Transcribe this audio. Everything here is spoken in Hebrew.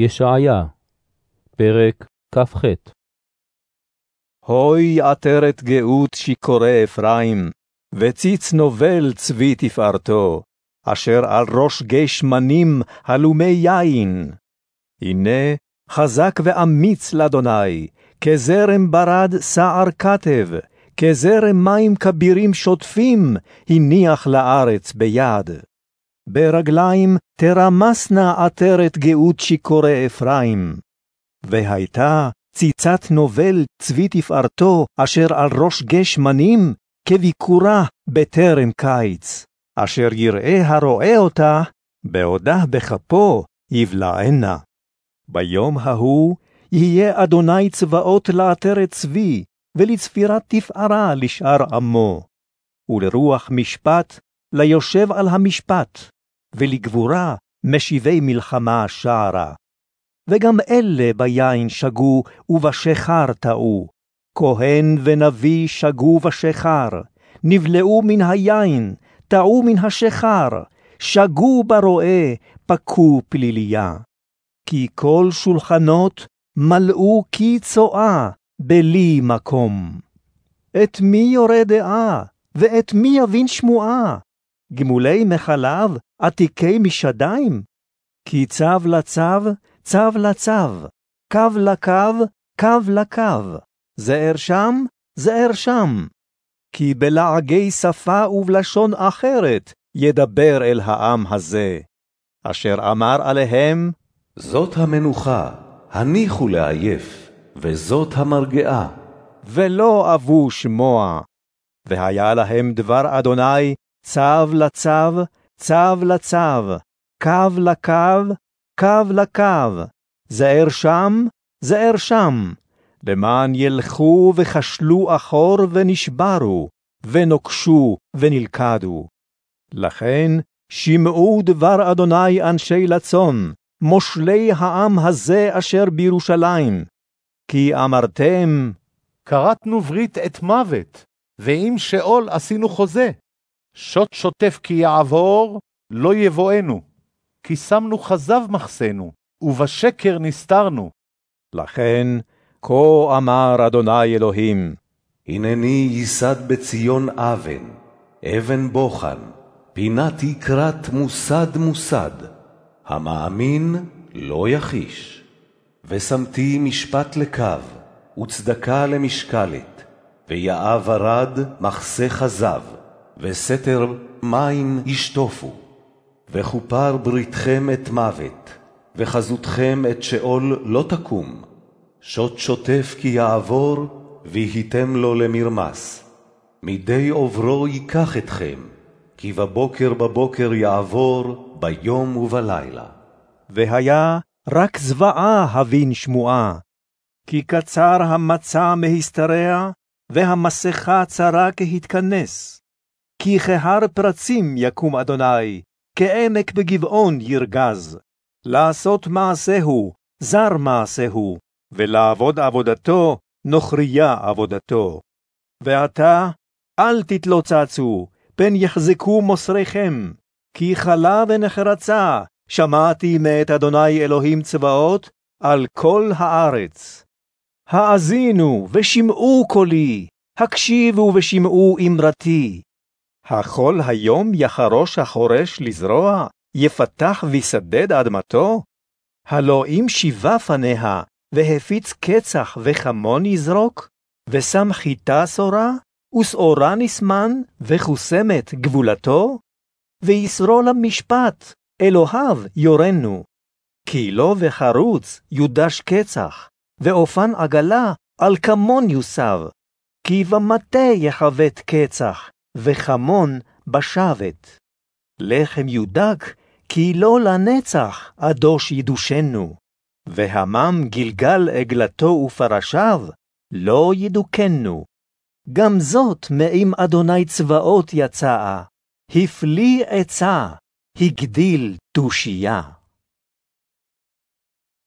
ישעיה, פרק כ"ח הוי עטרת גאות שיכורי אפרים, וציץ נובל צבי תפארתו, אשר על ראש גש מנים הלומי יין. הנה חזק ואמיץ לאדוני, כזרם ברד סער כתב, כזרם מים כבירים שוטפים, הניח לארץ ביד. ברגליים תרמסנה עטרת גאות שיכורי אפרים. והייתה ציצת נובל צבי תפארתו, אשר על ראש גש מנים, כביקורה בטרם קיץ, אשר יראה הרואה אותה, בעודה בכפו יבלענה. ביום ההוא יהיה אדוני צבאות לעטרת צבי, ולצפירת תפארה לשאר עמו, ולרוח משפט ליושב על המשפט, ולגבורה משיבי מלחמה שערה. וגם אלה ביין שגו ובשכר טעו, כהן ונביא שגו בשכר, נבלעו מן היין, טעו מן השכר, שגו ברועה, פקו פליליה. כי כל שולחנות מלאו כי צואה, בלי מקום. את מי יורה דעה, ואת מי יבין שמועה? גמולי מחלב, עתיקי משדיים? כי צו לצו, צו לצו, קו לקו, קו לקו, זער שם, זער שם. כי בלעגי שפה ובלשון אחרת ידבר אל העם הזה, אשר אמר עליהם, זאת המנוחה, הניחו לעייף, וזאת המרגעה. ולא אבו שמוע. והיה להם דבר אדוני צו לצו, צו לצו, קו לקו, קו לקו, זער שם, זער שם, למען ילכו וכשלו אחור ונשברו, ונוקשו ונלכדו. לכן שמעו דבר אדוני אנשי לצון, מושלי העם הזה אשר בירושלים. כי אמרתם, כרתנו ברית את מוות, ועם שאול עשינו חוזה. שוט שוטף כי יעבור, לא יבואנו. כי שמנו חזב מחסנו, ובשקר נסתרנו. לכן, כה אמר אדוני אלוהים, הנני ייסד בציון אבן, אבן בוחן, פינת יקרת מוסד מוסד, המאמין לא יחיש. ושמתי משפט לקו, וצדקה למשקלת, ויעב ארד מחסה חזב, וסתר מים ישטופו. וכופר בריתכם את מוות, וחזותכם את שאול לא תקום. שוט שוטף כי יעבור, והיתם לו למרמס. מדי עוברו ייקח אתכם, כי בבוקר בבוקר יעבור, ביום ובלילה. והיה רק זוועה הבין שמועה, כי קצר המצע מהשתרע, והמסכה צרה כהתכנס. כי כהר פרצים יקום אדוני, כעמק בגבעון ירגז. לעשות מעשהו, זר מעשהו, ולעבוד עבודתו, נוכריה עבודתו. ועתה, אל תתלוצצו, פן יחזקו מוסריכם, כי חלה ונחרצה, שמעתי מאת אדוני אלוהים צבאות, על כל הארץ. האזינו ושמעו קולי, הקשיבו ושמעו אמרתי. החול היום יחרוש החורש לזרוע, יפתח ויסדד אדמתו? הלא אם שיבה פניה, והפיץ קצח וחמון יזרוק, ושם חיטה שורה, ושעורה נסמן, וחוסמת גבולתו? וישרול המשפט, אלוהיו יורנו. כי לא וחרוץ יודש קצח, ואופן עגלה על כמון יוסב. כי במטה יחבט קצח, וחמון בשבת. לחם יודק, כי לא לנצח אדוש ידושנו. והמם גלגל עגלתו ופרשיו, לא ידוכנו. גם זאת מעם אדוני צבאות יצאה, הפליא עצה, הגדיל תושייה.